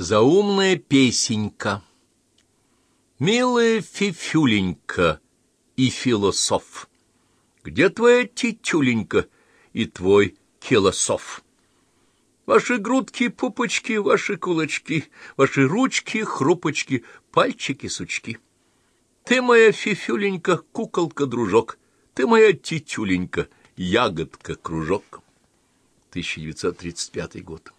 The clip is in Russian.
Заумная песенька Милая фифюленька и философ, Где твоя тетюленька и твой килософ? Ваши грудки, пупочки, ваши кулачки, Ваши ручки, хрупочки, пальчики, сучки. Ты моя фифюленька, куколка-дружок, Ты моя тетюленька, ягодка-кружок. 1935 год.